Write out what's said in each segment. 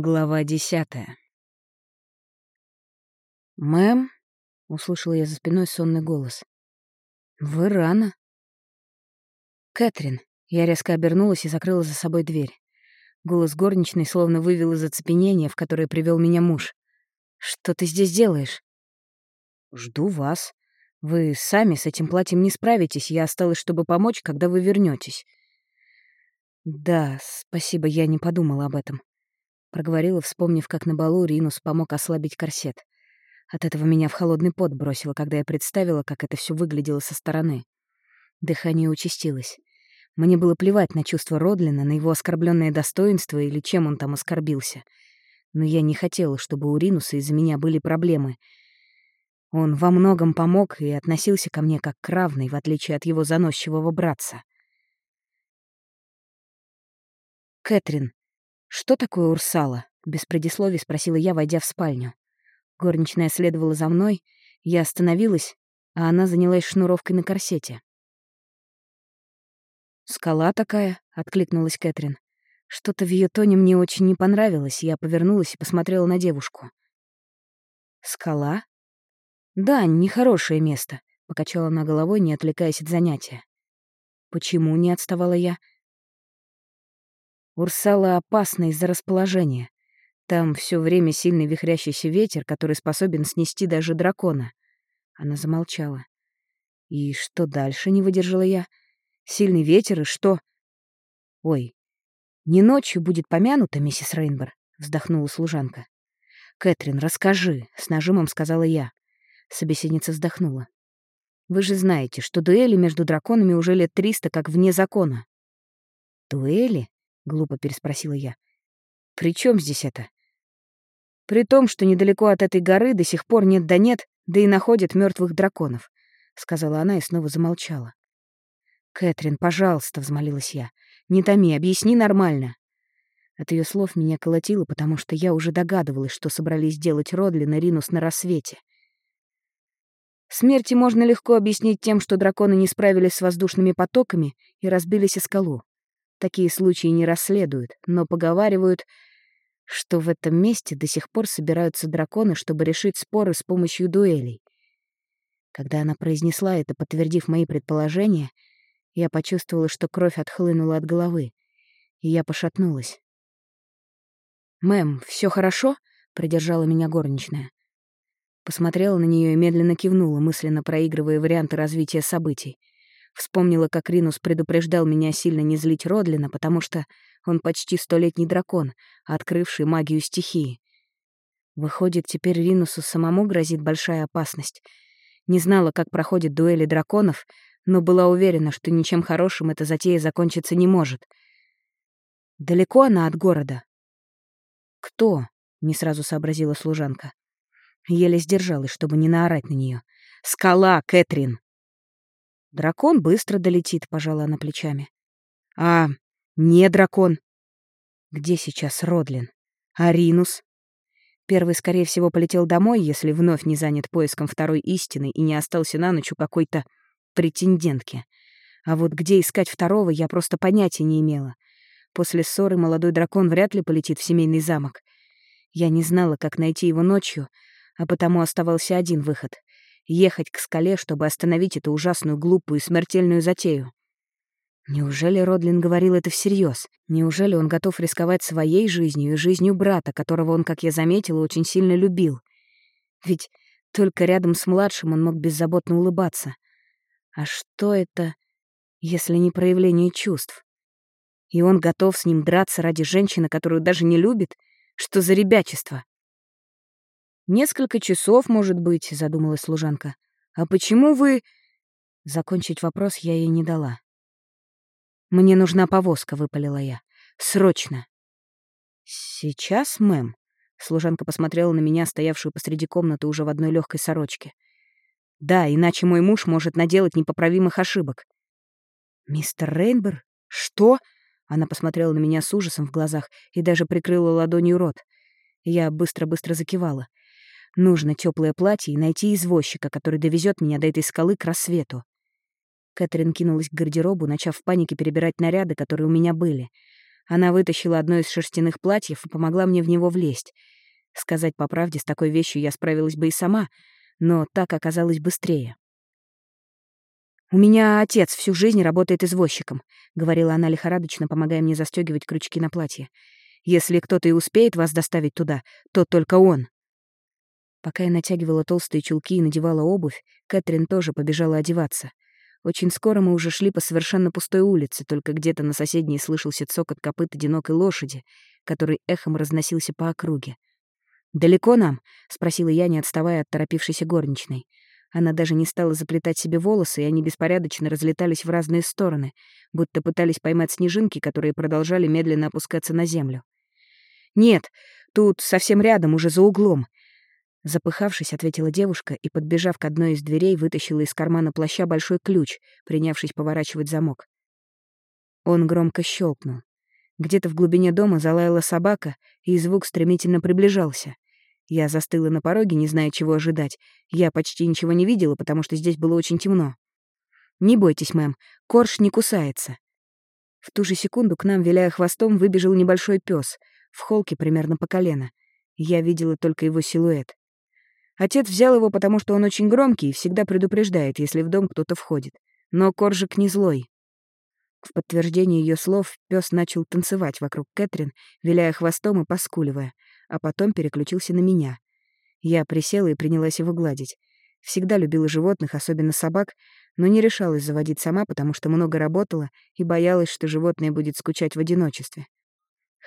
Глава десятая. «Мэм?» — услышала я за спиной сонный голос. «Вы рано». «Кэтрин». Я резко обернулась и закрыла за собой дверь. Голос горничной словно вывел из оцепенения, в которое привел меня муж. «Что ты здесь делаешь?» «Жду вас. Вы сами с этим платьем не справитесь, я осталась, чтобы помочь, когда вы вернетесь. «Да, спасибо, я не подумала об этом». Проговорила, вспомнив, как на балу Ринус помог ослабить корсет. От этого меня в холодный пот бросило, когда я представила, как это все выглядело со стороны. Дыхание участилось. Мне было плевать на чувства Родлина, на его оскорбленное достоинство или чем он там оскорбился. Но я не хотела, чтобы у Ринуса из-за меня были проблемы. Он во многом помог и относился ко мне как к равной, в отличие от его заносчивого братца. «Кэтрин, «Что такое Урсала?» — без предисловий спросила я, войдя в спальню. Горничная следовала за мной, я остановилась, а она занялась шнуровкой на корсете. «Скала такая», — откликнулась Кэтрин. Что-то в ее тоне мне очень не понравилось, я повернулась и посмотрела на девушку. «Скала?» «Да, нехорошее место», — покачала она головой, не отвлекаясь от занятия. «Почему?» — не отставала я. Урсала опасна из-за расположения. Там все время сильный вихрящийся ветер, который способен снести даже дракона. Она замолчала. И что дальше, не выдержала я? Сильный ветер и что? Ой, не ночью будет помянута, миссис Рейнбор, вздохнула служанка. Кэтрин, расскажи, с нажимом сказала я. Собеседница вздохнула. Вы же знаете, что дуэли между драконами уже лет триста как вне закона. Дуэли? Глупо переспросила я. При чем здесь это? При том, что недалеко от этой горы до сих пор нет да нет, да и находят мертвых драконов, сказала она и снова замолчала. Кэтрин, пожалуйста, взмолилась я. Не томи, объясни нормально. От ее слов меня колотило, потому что я уже догадывалась, что собрались делать Родлин и Ринус на рассвете. Смерти можно легко объяснить тем, что драконы не справились с воздушными потоками и разбились о скалу. Такие случаи не расследуют, но поговаривают, что в этом месте до сих пор собираются драконы, чтобы решить споры с помощью дуэлей. Когда она произнесла это, подтвердив мои предположения, я почувствовала, что кровь отхлынула от головы, и я пошатнулась. «Мэм, все хорошо?» — придержала меня горничная. Посмотрела на нее и медленно кивнула, мысленно проигрывая варианты развития событий. Вспомнила, как Ринус предупреждал меня сильно не злить Родлина, потому что он почти столетний дракон, открывший магию стихии. Выходит, теперь Ринусу самому грозит большая опасность. Не знала, как проходят дуэли драконов, но была уверена, что ничем хорошим эта затея закончиться не может. Далеко она от города? «Кто?» — не сразу сообразила служанка. Еле сдержалась, чтобы не наорать на нее. «Скала, Кэтрин!» Дракон быстро долетит, пожала она плечами. А, не дракон. Где сейчас Родлин? Аринус? Первый, скорее всего, полетел домой, если вновь не занят поиском второй истины и не остался на ночь у какой-то претендентки. А вот где искать второго, я просто понятия не имела. После ссоры молодой дракон вряд ли полетит в семейный замок. Я не знала, как найти его ночью, а потому оставался один выход ехать к скале, чтобы остановить эту ужасную, глупую и смертельную затею. Неужели Родлин говорил это всерьез? Неужели он готов рисковать своей жизнью и жизнью брата, которого он, как я заметила, очень сильно любил? Ведь только рядом с младшим он мог беззаботно улыбаться. А что это, если не проявление чувств? И он готов с ним драться ради женщины, которую даже не любит? Что за ребячество? «Несколько часов, может быть», — задумалась служанка. «А почему вы...» Закончить вопрос я ей не дала. «Мне нужна повозка», — выпалила я. «Срочно». «Сейчас, мэм?» Служанка посмотрела на меня, стоявшую посреди комнаты уже в одной легкой сорочке. «Да, иначе мой муж может наделать непоправимых ошибок». «Мистер Рейнбер? Что?» Она посмотрела на меня с ужасом в глазах и даже прикрыла ладонью рот. Я быстро-быстро закивала. Нужно теплое платье и найти извозчика, который довезет меня до этой скалы к рассвету. Кэтрин кинулась к гардеробу, начав в панике перебирать наряды, которые у меня были. Она вытащила одно из шерстяных платьев и помогла мне в него влезть. Сказать по правде, с такой вещью я справилась бы и сама, но так оказалось быстрее. «У меня отец всю жизнь работает извозчиком», — говорила она лихорадочно, помогая мне застегивать крючки на платье. «Если кто-то и успеет вас доставить туда, то только он». Пока я натягивала толстые чулки и надевала обувь, Кэтрин тоже побежала одеваться. Очень скоро мы уже шли по совершенно пустой улице, только где-то на соседней слышался цокот копыт одинокой лошади, который эхом разносился по округе. «Далеко нам?» — спросила я, не отставая от торопившейся горничной. Она даже не стала заплетать себе волосы, и они беспорядочно разлетались в разные стороны, будто пытались поймать снежинки, которые продолжали медленно опускаться на землю. «Нет, тут совсем рядом, уже за углом», Запыхавшись, ответила девушка и, подбежав к одной из дверей, вытащила из кармана плаща большой ключ, принявшись поворачивать замок. Он громко щелкнул. Где-то в глубине дома залаяла собака, и звук стремительно приближался. Я застыла на пороге, не зная, чего ожидать. Я почти ничего не видела, потому что здесь было очень темно. «Не бойтесь, мэм, корж не кусается». В ту же секунду к нам, виляя хвостом, выбежал небольшой пес в холке примерно по колено. Я видела только его силуэт. Отец взял его, потому что он очень громкий и всегда предупреждает, если в дом кто-то входит. Но коржик не злой. В подтверждение ее слов пес начал танцевать вокруг Кэтрин, виляя хвостом и поскуливая, а потом переключился на меня. Я присела и принялась его гладить. Всегда любила животных, особенно собак, но не решалась заводить сама, потому что много работала и боялась, что животное будет скучать в одиночестве.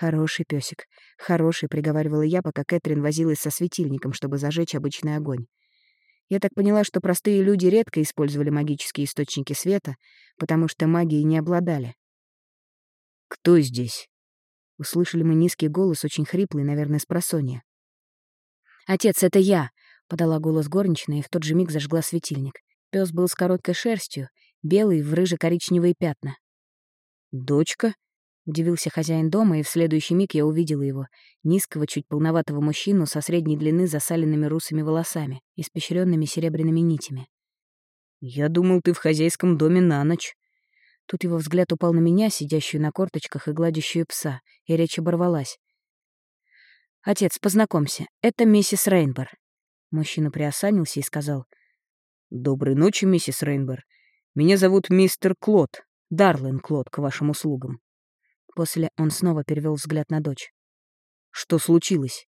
«Хороший песик, хороший», — приговаривала я, пока Кэтрин возилась со светильником, чтобы зажечь обычный огонь. Я так поняла, что простые люди редко использовали магические источники света, потому что магией не обладали. «Кто здесь?» Услышали мы низкий голос, очень хриплый, наверное, с просонья. «Отец, это я!» — подала голос горничная и в тот же миг зажгла светильник. Пес был с короткой шерстью, белый в рыже-коричневые пятна. «Дочка?» Удивился хозяин дома, и в следующий миг я увидела его, низкого, чуть полноватого мужчину со средней длины засаленными русыми волосами, испещренными серебряными нитями. «Я думал, ты в хозяйском доме на ночь». Тут его взгляд упал на меня, сидящую на корточках и гладящую пса, и речь оборвалась. «Отец, познакомься, это миссис Рейнбор». Мужчина приосанился и сказал. «Доброй ночи, миссис Рейнбор. Меня зовут мистер Клод, Дарлин Клод, к вашим услугам». После он снова перевел взгляд на дочь. «Что случилось?»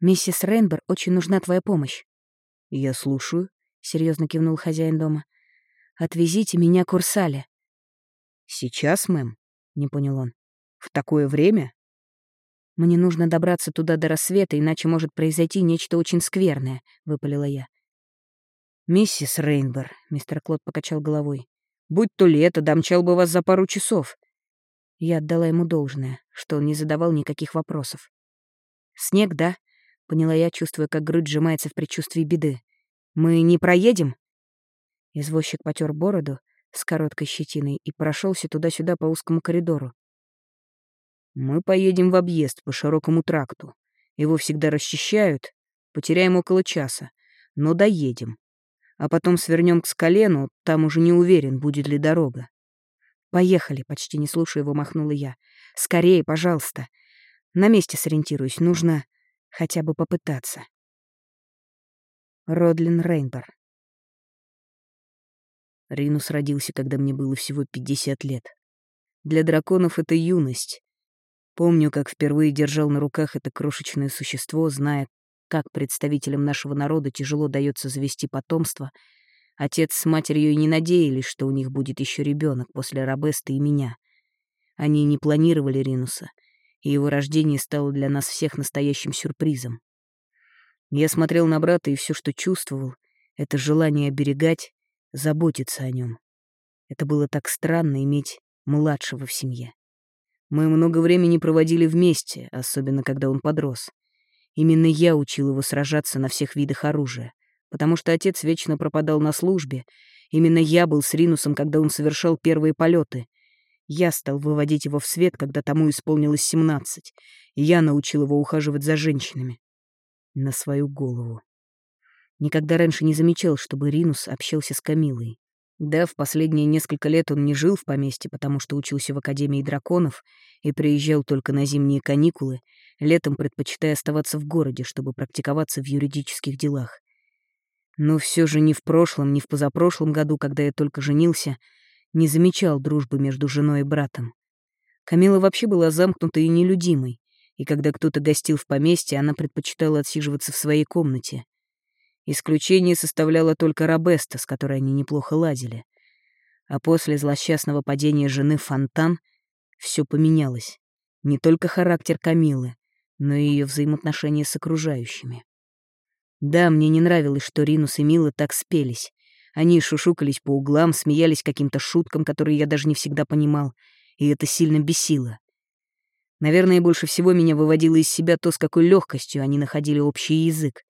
«Миссис Рейнбер, очень нужна твоя помощь». «Я слушаю», — серьезно кивнул хозяин дома. «Отвезите меня к Урсале». «Сейчас, мэм?» — не понял он. «В такое время?» «Мне нужно добраться туда до рассвета, иначе может произойти нечто очень скверное», — выпалила я. «Миссис Рейнбер», — мистер Клод покачал головой, — «будь то лето, домчал бы вас за пару часов. Я отдала ему должное, что он не задавал никаких вопросов. «Снег, да?» — поняла я, чувствуя, как грудь сжимается в предчувствии беды. «Мы не проедем?» Извозчик потер бороду с короткой щетиной и прошелся туда-сюда по узкому коридору. «Мы поедем в объезд по широкому тракту. Его всегда расчищают. Потеряем около часа. Но доедем. А потом свернем к скалену, там уже не уверен, будет ли дорога. «Поехали», — почти не слушая его, махнула я. «Скорее, пожалуйста. На месте сориентируюсь. Нужно хотя бы попытаться». Родлин Рейнбор Ринус родился, когда мне было всего 50 лет. Для драконов это юность. Помню, как впервые держал на руках это крошечное существо, зная, как представителям нашего народа тяжело дается завести потомство — Отец с матерью и не надеялись, что у них будет еще ребенок после Робеста и меня. Они не планировали Ринуса, и его рождение стало для нас всех настоящим сюрпризом. Я смотрел на брата, и все, что чувствовал, — это желание оберегать, заботиться о нем. Это было так странно иметь младшего в семье. Мы много времени проводили вместе, особенно когда он подрос. Именно я учил его сражаться на всех видах оружия потому что отец вечно пропадал на службе. Именно я был с Ринусом, когда он совершал первые полеты. Я стал выводить его в свет, когда тому исполнилось семнадцать. И я научил его ухаживать за женщинами. На свою голову. Никогда раньше не замечал, чтобы Ринус общался с Камилой. Да, в последние несколько лет он не жил в поместье, потому что учился в Академии драконов и приезжал только на зимние каникулы, летом предпочитая оставаться в городе, чтобы практиковаться в юридических делах. Но все же ни в прошлом, ни в позапрошлом году, когда я только женился, не замечал дружбы между женой и братом. Камила вообще была замкнутой и нелюдимой, и когда кто-то гостил в поместье, она предпочитала отсиживаться в своей комнате. Исключение составляла только Робеста, с которой они неплохо ладили. А после злосчастного падения жены Фонтан все поменялось. Не только характер Камилы, но и ее взаимоотношения с окружающими. Да, мне не нравилось, что Ринус и Мила так спелись. Они шушукались по углам, смеялись каким-то шуткам, которые я даже не всегда понимал, и это сильно бесило. Наверное, больше всего меня выводило из себя то, с какой легкостью они находили общий язык.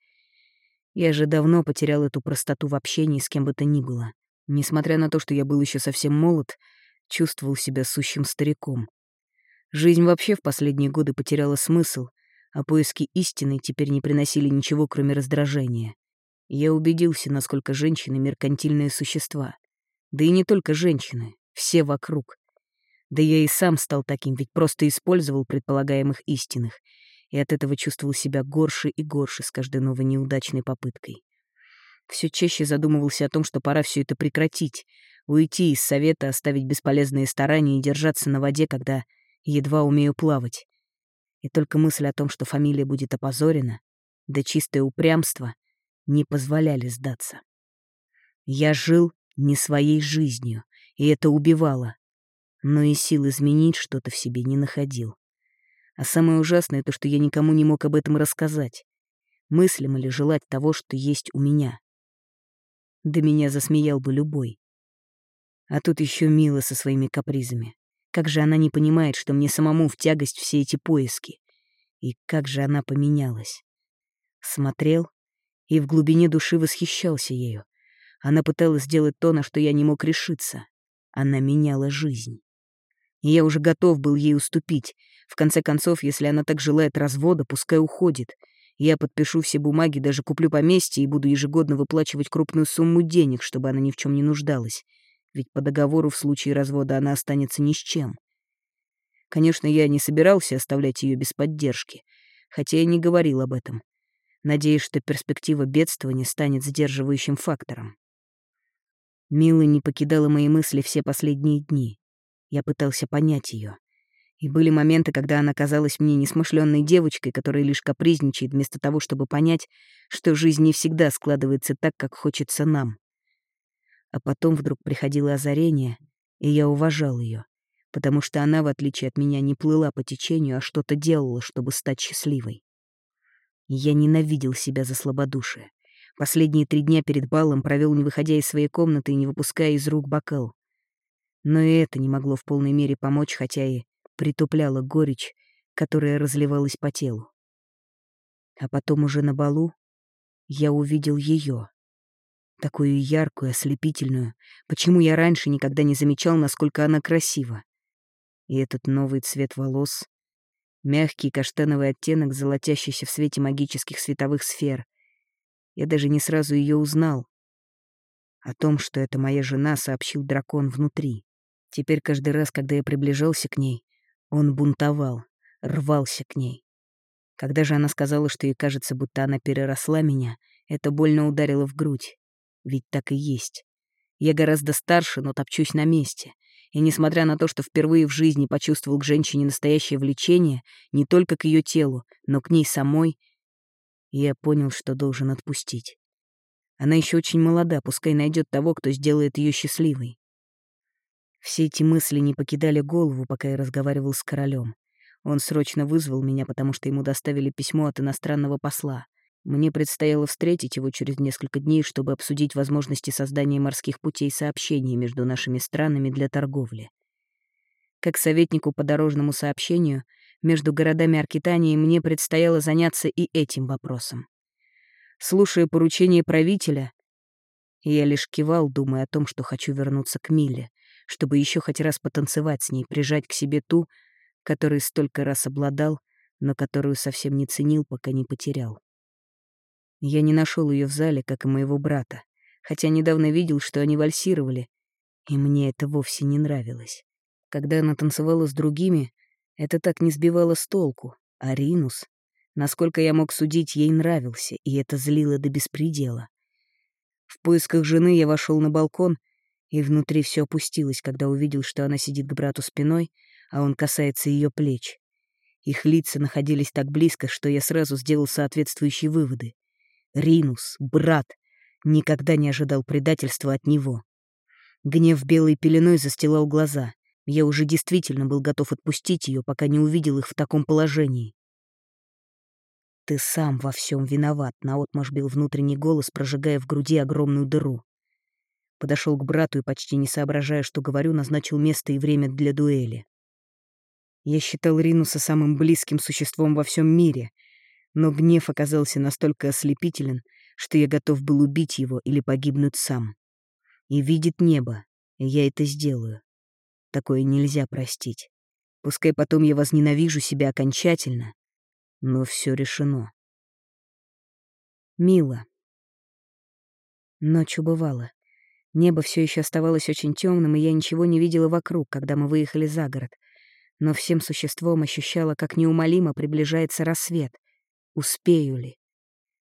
Я же давно потерял эту простоту в общении с кем бы то ни было. Несмотря на то, что я был еще совсем молод, чувствовал себя сущим стариком. Жизнь вообще в последние годы потеряла смысл, а поиски истины теперь не приносили ничего, кроме раздражения. Я убедился, насколько женщины — меркантильные существа. Да и не только женщины, все вокруг. Да я и сам стал таким, ведь просто использовал предполагаемых истинных, и от этого чувствовал себя горше и горше с каждой новой неудачной попыткой. Все чаще задумывался о том, что пора все это прекратить, уйти из совета, оставить бесполезные старания и держаться на воде, когда едва умею плавать. И только мысль о том, что фамилия будет опозорена, да чистое упрямство не позволяли сдаться. Я жил не своей жизнью, и это убивало, но и сил изменить что-то в себе не находил. А самое ужасное то, что я никому не мог об этом рассказать. Мыслям или желать того, что есть у меня. Да меня засмеял бы любой. А тут еще Мила со своими капризами. Как же она не понимает, что мне самому в тягость все эти поиски. И как же она поменялась. Смотрел и в глубине души восхищался ею. Она пыталась сделать то, на что я не мог решиться. Она меняла жизнь. И я уже готов был ей уступить. В конце концов, если она так желает развода, пускай уходит. Я подпишу все бумаги, даже куплю поместье и буду ежегодно выплачивать крупную сумму денег, чтобы она ни в чем не нуждалась ведь по договору в случае развода она останется ни с чем. Конечно, я не собирался оставлять ее без поддержки, хотя и не говорил об этом, надеясь, что перспектива бедствования станет сдерживающим фактором. Мила не покидала мои мысли все последние дни. Я пытался понять ее. И были моменты, когда она казалась мне несмышленной девочкой, которая лишь капризничает вместо того, чтобы понять, что жизнь не всегда складывается так, как хочется нам. А потом вдруг приходило озарение, и я уважал ее, потому что она, в отличие от меня, не плыла по течению, а что-то делала, чтобы стать счастливой. я ненавидел себя за слабодушие. Последние три дня перед балом провел, не выходя из своей комнаты и не выпуская из рук бокал. Но и это не могло в полной мере помочь, хотя и притупляло горечь, которая разливалась по телу. А потом уже на балу я увидел ее, Такую яркую, ослепительную. Почему я раньше никогда не замечал, насколько она красива? И этот новый цвет волос, мягкий каштановый оттенок, золотящийся в свете магических световых сфер. Я даже не сразу ее узнал. О том, что это моя жена, сообщил дракон внутри. Теперь каждый раз, когда я приближался к ней, он бунтовал, рвался к ней. Когда же она сказала, что ей кажется, будто она переросла меня, это больно ударило в грудь. Ведь так и есть. Я гораздо старше, но топчусь на месте. И несмотря на то, что впервые в жизни почувствовал к женщине настоящее влечение, не только к ее телу, но к ней самой, я понял, что должен отпустить. Она еще очень молода, пускай найдет того, кто сделает ее счастливой. Все эти мысли не покидали голову, пока я разговаривал с королем. Он срочно вызвал меня, потому что ему доставили письмо от иностранного посла. Мне предстояло встретить его через несколько дней, чтобы обсудить возможности создания морских путей сообщения между нашими странами для торговли. Как советнику по дорожному сообщению, между городами Аркитании мне предстояло заняться и этим вопросом. Слушая поручение правителя, я лишь кивал, думая о том, что хочу вернуться к Миле, чтобы еще хоть раз потанцевать с ней, прижать к себе ту, которой столько раз обладал, но которую совсем не ценил, пока не потерял. Я не нашел ее в зале, как и моего брата, хотя недавно видел, что они вальсировали, И мне это вовсе не нравилось. Когда она танцевала с другими, это так не сбивало с толку, а Ринус, насколько я мог судить, ей нравился, и это злило до беспредела. В поисках жены я вошел на балкон, и внутри все опустилось, когда увидел, что она сидит к брату спиной, а он касается ее плеч. Их лица находились так близко, что я сразу сделал соответствующие выводы. Ринус, брат, никогда не ожидал предательства от него. Гнев белой пеленой застилал глаза. Я уже действительно был готов отпустить ее, пока не увидел их в таком положении. «Ты сам во всем виноват», — наотмашь бил внутренний голос, прожигая в груди огромную дыру. Подошел к брату и, почти не соображая, что говорю, назначил место и время для дуэли. Я считал Ринуса самым близким существом во всем мире, но гнев оказался настолько ослепителен, что я готов был убить его или погибнуть сам. И видит небо, и я это сделаю. Такое нельзя простить. Пускай потом я возненавижу себя окончательно, но все решено. Мило. Ночь убывала. Небо все еще оставалось очень темным, и я ничего не видела вокруг, когда мы выехали за город. Но всем существом ощущала, как неумолимо приближается рассвет. Успею ли?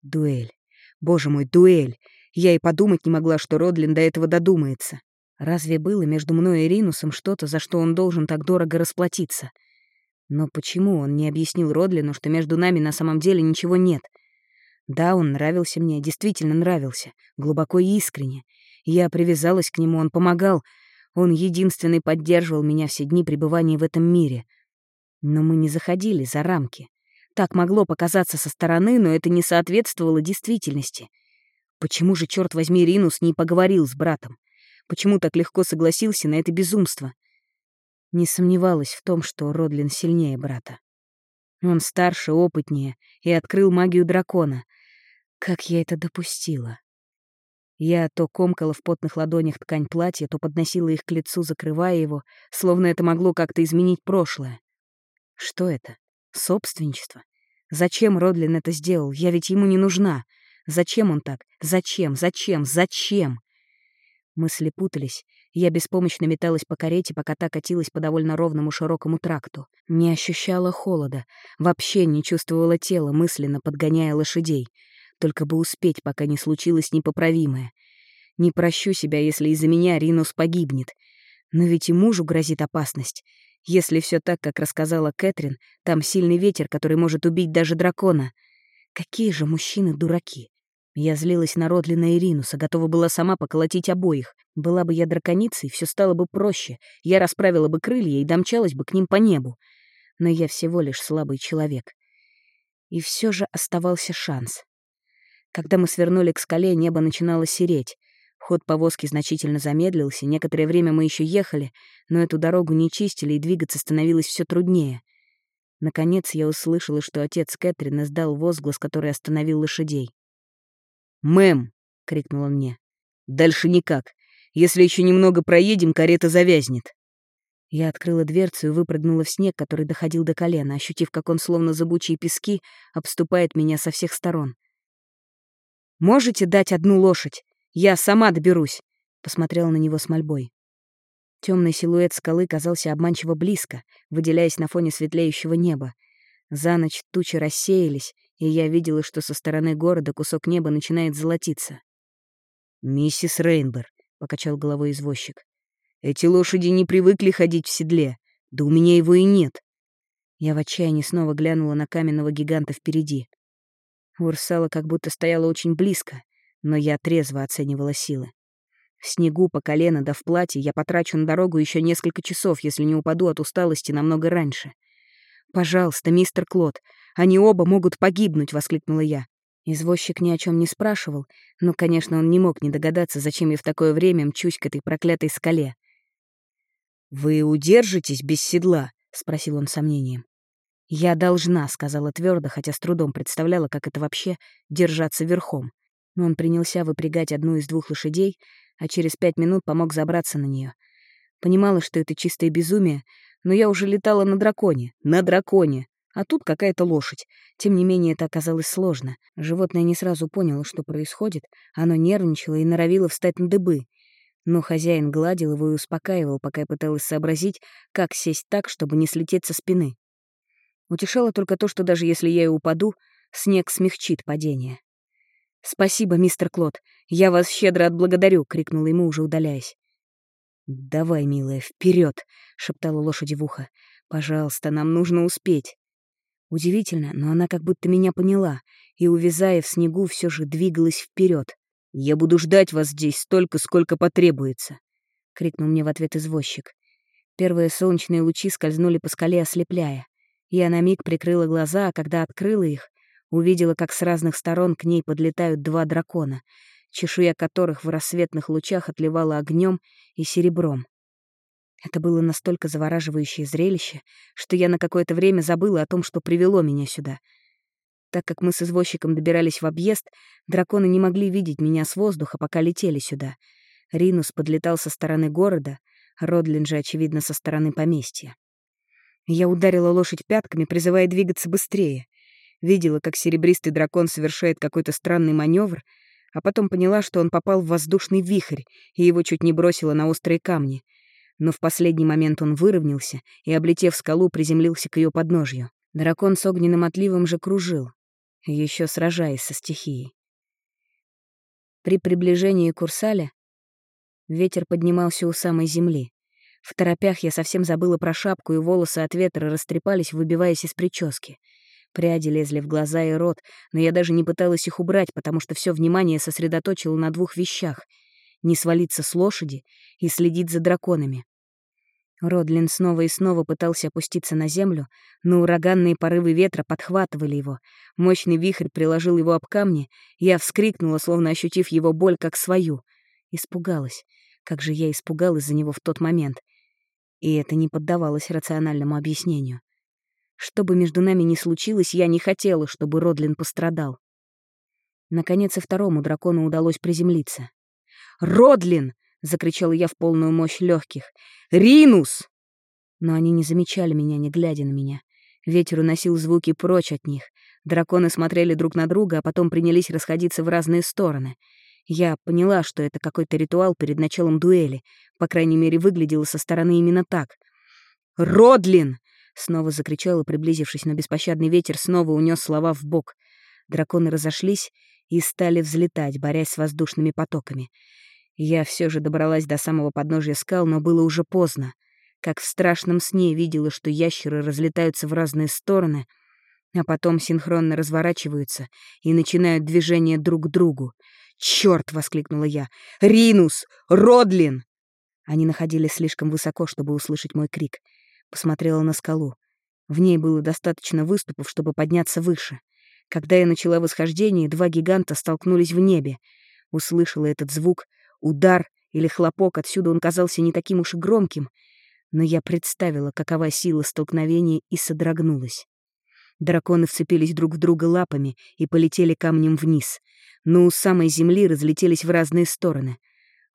Дуэль. Боже мой, дуэль! Я и подумать не могла, что Родлин до этого додумается. Разве было между мной и Ринусом что-то, за что он должен так дорого расплатиться? Но почему он не объяснил Родлину, что между нами на самом деле ничего нет? Да, он нравился мне, действительно нравился, глубоко и искренне. Я привязалась к нему, он помогал. Он единственный поддерживал меня все дни пребывания в этом мире. Но мы не заходили за рамки. Так могло показаться со стороны, но это не соответствовало действительности — Почему же, черт возьми, Ринус не поговорил с братом? Почему так легко согласился на это безумство? Не сомневалась в том, что Родлин сильнее брата. Он старше, опытнее и открыл магию дракона. Как я это допустила? Я то комкала в потных ладонях ткань платья, то подносила их к лицу, закрывая его, словно это могло как-то изменить прошлое. Что это? Собственничество? Зачем Родлин это сделал? Я ведь ему не нужна. Зачем он так? Зачем? Зачем? Зачем? Мысли путались. Я беспомощно металась по карете, пока та катилась по довольно ровному широкому тракту. Не ощущала холода. Вообще не чувствовала тела, мысленно подгоняя лошадей. Только бы успеть, пока не случилось непоправимое. Не прощу себя, если из-за меня Ринус погибнет. Но ведь и мужу грозит опасность. Если все так, как рассказала Кэтрин, там сильный ветер, который может убить даже дракона. Какие же мужчины дураки. Я злилась на Родлина и Ринуса, готова была сама поколотить обоих. Была бы я драконицей, все стало бы проще. Я расправила бы крылья и домчалась бы к ним по небу. Но я всего лишь слабый человек. И все же оставался шанс. Когда мы свернули к скале, небо начинало сереть. Ход повозки значительно замедлился, некоторое время мы еще ехали, но эту дорогу не чистили, и двигаться становилось все труднее. Наконец я услышала, что отец Кэтрин издал возглас, который остановил лошадей. «Мэм!» — крикнул он мне. «Дальше никак. Если еще немного проедем, карета завязнет». Я открыла дверцу и выпрыгнула в снег, который доходил до колена, ощутив, как он, словно зыбучие пески, обступает меня со всех сторон. «Можете дать одну лошадь? Я сама доберусь!» — посмотрела на него с мольбой. Темный силуэт скалы казался обманчиво близко, выделяясь на фоне светлеющего неба. За ночь тучи рассеялись, и я видела, что со стороны города кусок неба начинает золотиться. «Миссис Рейнбер», — покачал головой извозчик, — «эти лошади не привыкли ходить в седле, да у меня его и нет». Я в отчаянии снова глянула на каменного гиганта впереди. Урсала как будто стояла очень близко, но я трезво оценивала силы. В снегу по колено да в платье я потрачу на дорогу еще несколько часов, если не упаду от усталости намного раньше. «Пожалуйста, мистер Клод, они оба могут погибнуть!» — воскликнула я. Извозчик ни о чем не спрашивал, но, конечно, он не мог не догадаться, зачем я в такое время мчусь к этой проклятой скале. «Вы удержитесь без седла?» — спросил он с сомнением. «Я должна», — сказала твердо, хотя с трудом представляла, как это вообще — держаться верхом. Он принялся выпрягать одну из двух лошадей, а через пять минут помог забраться на нее. Понимала, что это чистое безумие, но я уже летала на драконе. На драконе. А тут какая-то лошадь. Тем не менее, это оказалось сложно. Животное не сразу поняло, что происходит. Оно нервничало и норовило встать на дыбы. Но хозяин гладил его и успокаивал, пока я пыталась сообразить, как сесть так, чтобы не слететь со спины. Утешало только то, что даже если я и упаду, снег смягчит падение. «Спасибо, мистер Клод. Я вас щедро отблагодарю», — крикнула ему, уже удаляясь. «Давай, милая, вперед, шептала лошади в ухо. «Пожалуйста, нам нужно успеть». Удивительно, но она как будто меня поняла и, увязая в снегу, все же двигалась вперед. «Я буду ждать вас здесь столько, сколько потребуется», — крикнул мне в ответ извозчик. Первые солнечные лучи скользнули по скале, ослепляя. Я на миг прикрыла глаза, а когда открыла их, увидела, как с разных сторон к ней подлетают два дракона, чешуя которых в рассветных лучах отливала огнем и серебром. Это было настолько завораживающее зрелище, что я на какое-то время забыла о том, что привело меня сюда. Так как мы с извозчиком добирались в объезд, драконы не могли видеть меня с воздуха, пока летели сюда. Ринус подлетал со стороны города, Родлин же, очевидно, со стороны поместья. Я ударила лошадь пятками, призывая двигаться быстрее. Видела, как серебристый дракон совершает какой-то странный маневр, а потом поняла, что он попал в воздушный вихрь, и его чуть не бросило на острые камни. Но в последний момент он выровнялся и, облетев скалу, приземлился к ее подножью. Дракон с огненным отливом же кружил, еще сражаясь со стихией. При приближении Курсаля ветер поднимался у самой земли. В торопях я совсем забыла про шапку, и волосы от ветра растрепались, выбиваясь из прически. Пряди лезли в глаза и рот, но я даже не пыталась их убрать, потому что все внимание сосредоточило на двух вещах — не свалиться с лошади и следить за драконами. Родлин снова и снова пытался опуститься на землю, но ураганные порывы ветра подхватывали его. Мощный вихрь приложил его об камни, я вскрикнула, словно ощутив его боль как свою. Испугалась. Как же я испугалась за него в тот момент — и это не поддавалось рациональному объяснению. Что бы между нами ни случилось, я не хотела, чтобы Родлин пострадал. Наконец и второму дракону удалось приземлиться. «Родлин!» — закричала я в полную мощь легких. «Ринус!» Но они не замечали меня, не глядя на меня. Ветер уносил звуки прочь от них. Драконы смотрели друг на друга, а потом принялись расходиться в разные стороны — я поняла, что это какой-то ритуал перед началом дуэли. По крайней мере, выглядело со стороны именно так. «Родлин!» — снова закричал приблизившись, но беспощадный ветер снова унес слова в бок. Драконы разошлись и стали взлетать, борясь с воздушными потоками. Я все же добралась до самого подножия скал, но было уже поздно. Как в страшном сне видела, что ящеры разлетаются в разные стороны, а потом синхронно разворачиваются и начинают движение друг к другу. «Чёрт!» — воскликнула я. «Ринус! Родлин!» Они находились слишком высоко, чтобы услышать мой крик. Посмотрела на скалу. В ней было достаточно выступов, чтобы подняться выше. Когда я начала восхождение, два гиганта столкнулись в небе. Услышала этот звук, удар или хлопок, отсюда он казался не таким уж и громким, но я представила, какова сила столкновения, и содрогнулась. Драконы вцепились друг в друга лапами и полетели камнем вниз — но у самой земли разлетелись в разные стороны.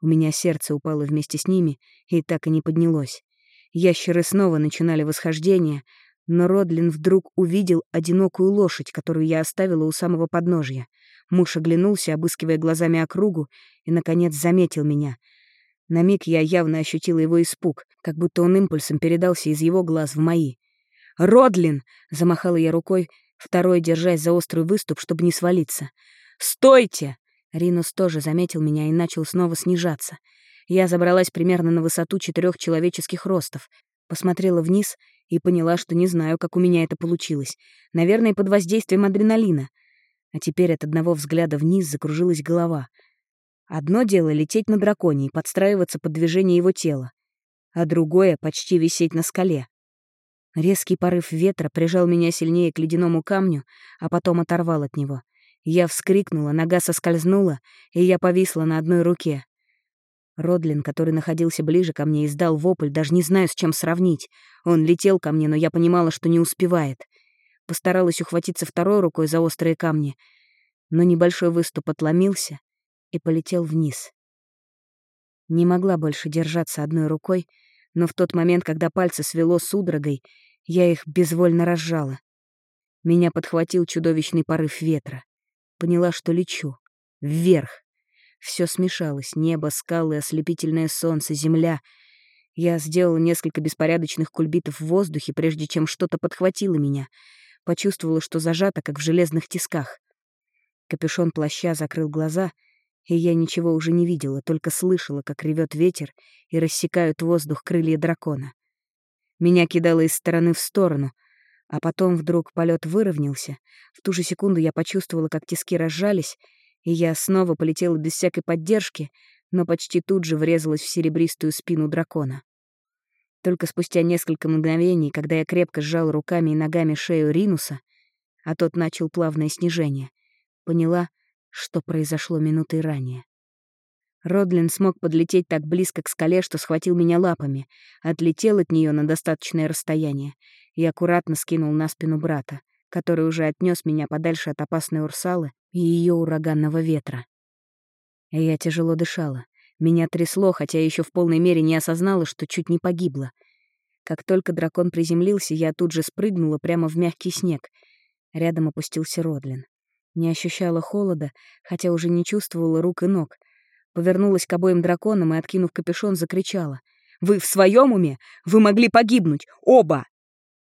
У меня сердце упало вместе с ними и так и не поднялось. Ящеры снова начинали восхождение, но Родлин вдруг увидел одинокую лошадь, которую я оставила у самого подножья. Муж оглянулся, обыскивая глазами округу, и, наконец, заметил меня. На миг я явно ощутила его испуг, как будто он импульсом передался из его глаз в мои. «Родлин!» — замахала я рукой, второй держась за острый выступ, чтобы не свалиться. «Стойте!» Ринус тоже заметил меня и начал снова снижаться. Я забралась примерно на высоту четырех человеческих ростов, посмотрела вниз и поняла, что не знаю, как у меня это получилось. Наверное, под воздействием адреналина. А теперь от одного взгляда вниз закружилась голова. Одно дело — лететь на драконе и подстраиваться под движение его тела, а другое — почти висеть на скале. Резкий порыв ветра прижал меня сильнее к ледяному камню, а потом оторвал от него. Я вскрикнула, нога соскользнула, и я повисла на одной руке. Родлин, который находился ближе ко мне, издал вопль, даже не знаю, с чем сравнить. Он летел ко мне, но я понимала, что не успевает. Постаралась ухватиться второй рукой за острые камни, но небольшой выступ отломился и полетел вниз. Не могла больше держаться одной рукой, но в тот момент, когда пальцы свело судорогой, я их безвольно разжала. Меня подхватил чудовищный порыв ветра. Поняла, что лечу. Вверх. Все смешалось — небо, скалы, ослепительное солнце, земля. Я сделала несколько беспорядочных кульбитов в воздухе, прежде чем что-то подхватило меня. Почувствовала, что зажата, как в железных тисках. Капюшон плаща закрыл глаза, и я ничего уже не видела, только слышала, как ревет ветер и рассекают воздух крылья дракона. Меня кидало из стороны в сторону, а потом вдруг полет выровнялся. В ту же секунду я почувствовала, как тиски разжались, и я снова полетела без всякой поддержки, но почти тут же врезалась в серебристую спину дракона. Только спустя несколько мгновений, когда я крепко сжал руками и ногами шею Ринуса, а тот начал плавное снижение, поняла, что произошло минутой ранее. Родлин смог подлететь так близко к скале, что схватил меня лапами, отлетел от нее на достаточное расстояние и аккуратно скинул на спину брата, который уже отнес меня подальше от опасной Урсалы и ее ураганного ветра. Я тяжело дышала. Меня трясло, хотя еще в полной мере не осознала, что чуть не погибла. Как только дракон приземлился, я тут же спрыгнула прямо в мягкий снег. Рядом опустился Родлин. Не ощущала холода, хотя уже не чувствовала рук и ног. Повернулась к обоим драконам и, откинув капюшон, закричала. «Вы в своем уме? Вы могли погибнуть! Оба!»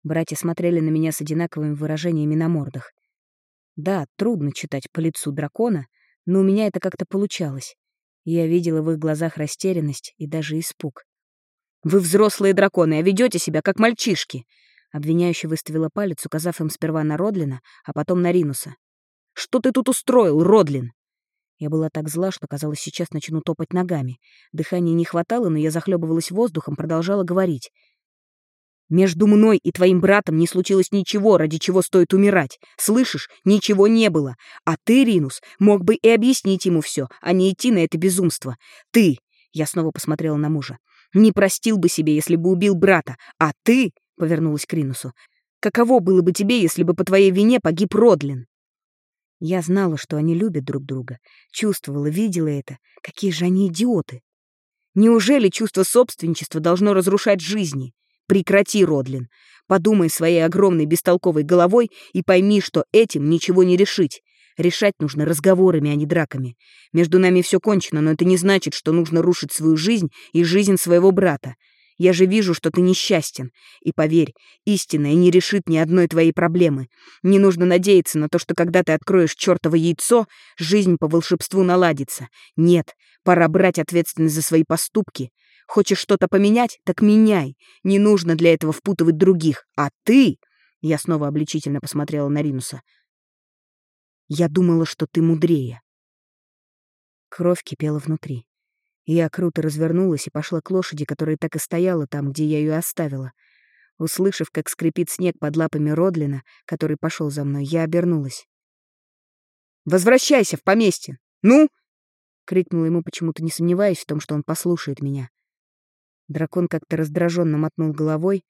Братья смотрели на меня с одинаковыми выражениями на мордах. Да, трудно читать по лицу дракона, но у меня это как-то получалось. Я видела в их глазах растерянность и даже испуг. «Вы взрослые драконы, а ведете себя как мальчишки!» Обвиняющий выставила палец, указав им сперва на Родлина, а потом на Ринуса. «Что ты тут устроил, Родлин?» Я была так зла, что, казалось, сейчас начну топать ногами. Дыхания не хватало, но я захлебывалась воздухом, продолжала говорить — между мной и твоим братом не случилось ничего, ради чего стоит умирать. Слышишь, ничего не было. А ты, Ринус, мог бы и объяснить ему все, а не идти на это безумство. Ты, я снова посмотрела на мужа, не простил бы себе, если бы убил брата. А ты, повернулась к Ринусу, каково было бы тебе, если бы по твоей вине погиб Родлин? Я знала, что они любят друг друга, чувствовала, видела это. Какие же они идиоты! Неужели чувство собственничества должно разрушать жизни? Прекрати, Родлин. Подумай своей огромной бестолковой головой и пойми, что этим ничего не решить. Решать нужно разговорами, а не драками. Между нами все кончено, но это не значит, что нужно рушить свою жизнь и жизнь своего брата. Я же вижу, что ты несчастен. И поверь, истинное не решит ни одной твоей проблемы. Не нужно надеяться на то, что когда ты откроешь чертово яйцо, жизнь по волшебству наладится. Нет, пора брать ответственность за свои поступки. Хочешь что-то поменять? Так меняй. Не нужно для этого впутывать других. А ты...» Я снова обличительно посмотрела на Ринуса. «Я думала, что ты мудрее». Кровь кипела внутри. Я круто развернулась и пошла к лошади, которая так и стояла там, где я ее оставила. Услышав, как скрипит снег под лапами Родлина, который пошел за мной, я обернулась. «Возвращайся в поместье! Ну!» — крикнула ему, почему-то не сомневаясь в том, что он послушает меня. Дракон как-то раздраженно мотнул головой,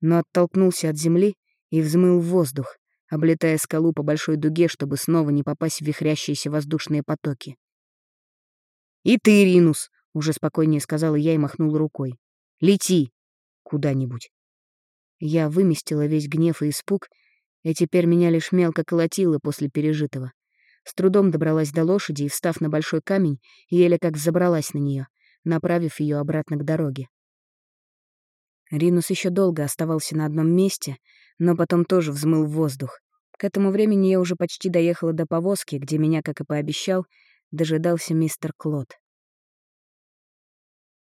но оттолкнулся от земли и взмыл в воздух, облетая скалу по большой дуге, чтобы снова не попасть в вихрящиеся воздушные потоки. «И ты, Ринус!» — уже спокойнее сказала я и махнула рукой. «Лети! Куда-нибудь!» Я выместила весь гнев и испуг, и теперь меня лишь мелко колотило после пережитого. С трудом добралась до лошади и, встав на большой камень, еле как забралась на нее, направив ее обратно к дороге. Ринус еще долго оставался на одном месте, но потом тоже взмыл в воздух. К этому времени я уже почти доехала до повозки, где меня, как и пообещал, дожидался мистер Клод.